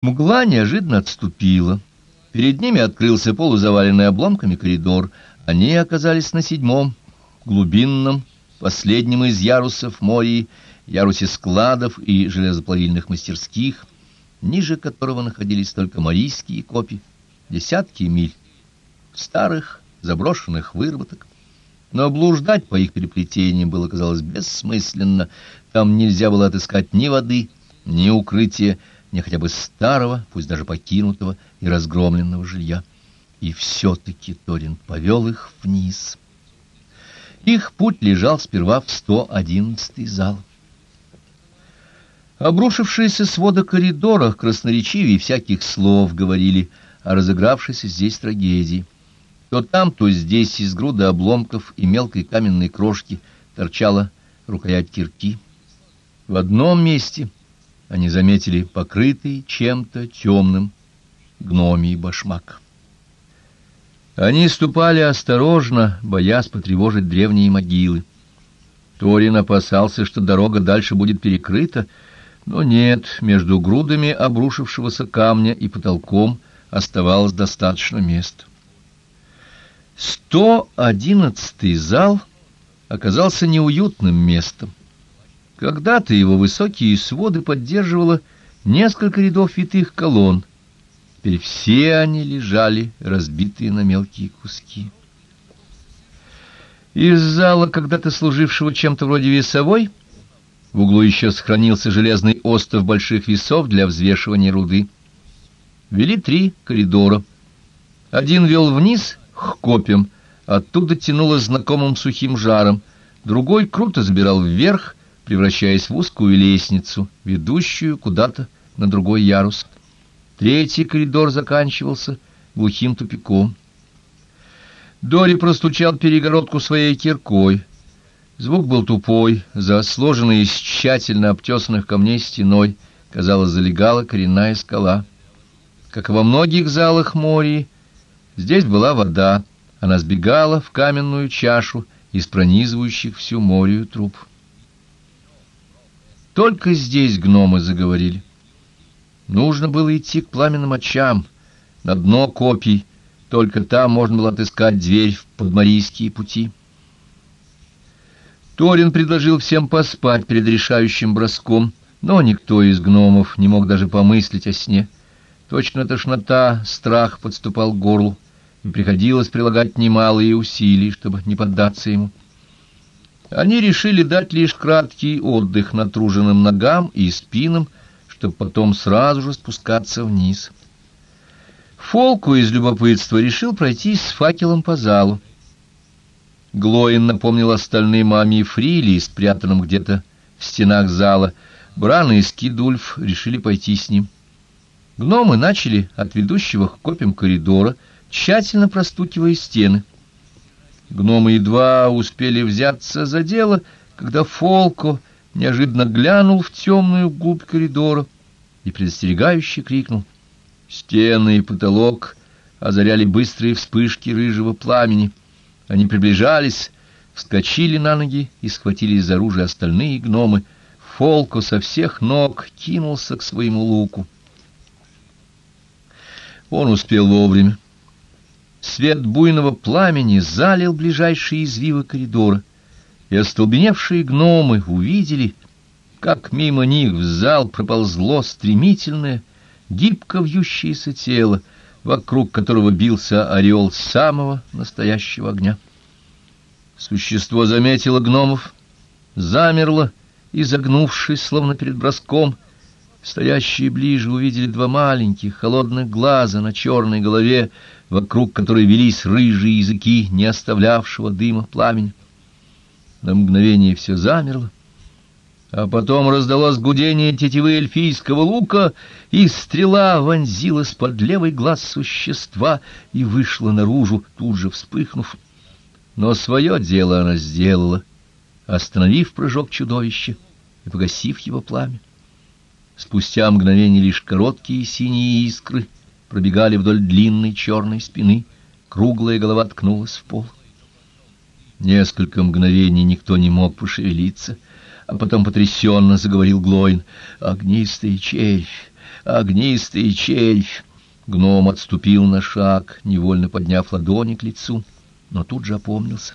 Мгла неожиданно отступила. Перед ними открылся полузаваленный обломками коридор. Они оказались на седьмом, глубинном, последнем из ярусов моря, ярусе складов и железоплавильных мастерских, ниже которого находились только марийские копи, десятки миль старых заброшенных выработок. Но блуждать по их переплетениям было, казалось, бессмысленно. Там нельзя было отыскать ни воды, ни укрытия, ни хотя бы старого, пусть даже покинутого и разгромленного жилья. И все-таки Торин повел их вниз. Их путь лежал сперва в 111-й зал. Обрушившиеся своды коридора красноречивее всяких слов говорили о разыгравшейся здесь трагедии. То там, то здесь из груды обломков и мелкой каменной крошки торчала рукоять кирки. В одном месте они заметили покрытый чем-то темным гномий башмак. Они ступали осторожно, боясь потревожить древние могилы. Торин опасался, что дорога дальше будет перекрыта, но нет, между грудами обрушившегося камня и потолком оставалось достаточно места. Сто одиннадцатый зал оказался неуютным местом. Когда-то его высокие своды поддерживало несколько рядов витых колонн. Теперь все они лежали, разбитые на мелкие куски. Из зала, когда-то служившего чем-то вроде весовой, в углу еще сохранился железный остов больших весов для взвешивания руды. Вели три коридора. Один вел вниз к копьям, оттуда тянуло знакомым сухим жаром, другой круто забирал вверх, превращаясь в узкую лестницу, ведущую куда-то на другой ярус. Третий коридор заканчивался глухим тупиком. Дори простучал перегородку своей киркой. Звук был тупой, за сложенной из тщательно обтесанных камней стеной, казалось, залегала коренная скала. Как во многих залах моря, здесь была вода, она сбегала в каменную чашу из пронизывающих всю морю труб. Только здесь гномы заговорили. Нужно было идти к пламенным очам, на дно копий, только там можно было отыскать дверь в подмарийские пути. Торин предложил всем поспать перед решающим броском, но никто из гномов не мог даже помыслить о сне. Точно тошнота, страх подступал к горлу, и приходилось прилагать немалые усилия, чтобы не поддаться ему. Они решили дать лишь краткий отдых натруженным ногам и спинам, чтобы потом сразу же спускаться вниз. Фолку из любопытства решил пройтись с факелом по залу. Глоин напомнил остальным маме Фрили, спрятанным где-то в стенах зала. Бран и Скидульф решили пойти с ним. Гномы начали от ведущего к копьям коридора, тщательно простукивая стены. Гномы едва успели взяться за дело, когда Фолко неожиданно глянул в темную глубь коридора и предостерегающе крикнул. Стены и потолок озаряли быстрые вспышки рыжего пламени. Они приближались, вскочили на ноги и схватили за оружие остальные гномы. Фолко со всех ног кинулся к своему луку. Он успел вовремя. Свет буйного пламени залил ближайшие извивы коридора, и остолбеневшие гномы увидели, как мимо них в зал проползло стремительное, гибко вьющееся тело, вокруг которого бился орел самого настоящего огня. Существо заметило гномов, замерло и, загнувшись, словно перед броском, стоящие ближе увидели два маленьких холодных глаза на черной голове, вокруг которой велись рыжие языки, не оставлявшего дыма пламени. На мгновение все замерло, а потом раздалось гудение тетивы эльфийского лука, и стрела вонзилась под левый глаз существа и вышла наружу, тут же вспыхнув. Но свое дело она сделала, остановив прыжок чудовища и погасив его пламя. Спустя мгновение лишь короткие синие искры — пробегали вдоль длинной черной спины, круглая голова ткнулась в пол. Несколько мгновений никто не мог пошевелиться, а потом потрясенно заговорил Глоин. «Огнистый червь! огнистый червь!» Гном отступил на шаг, невольно подняв ладони к лицу, но тут же опомнился.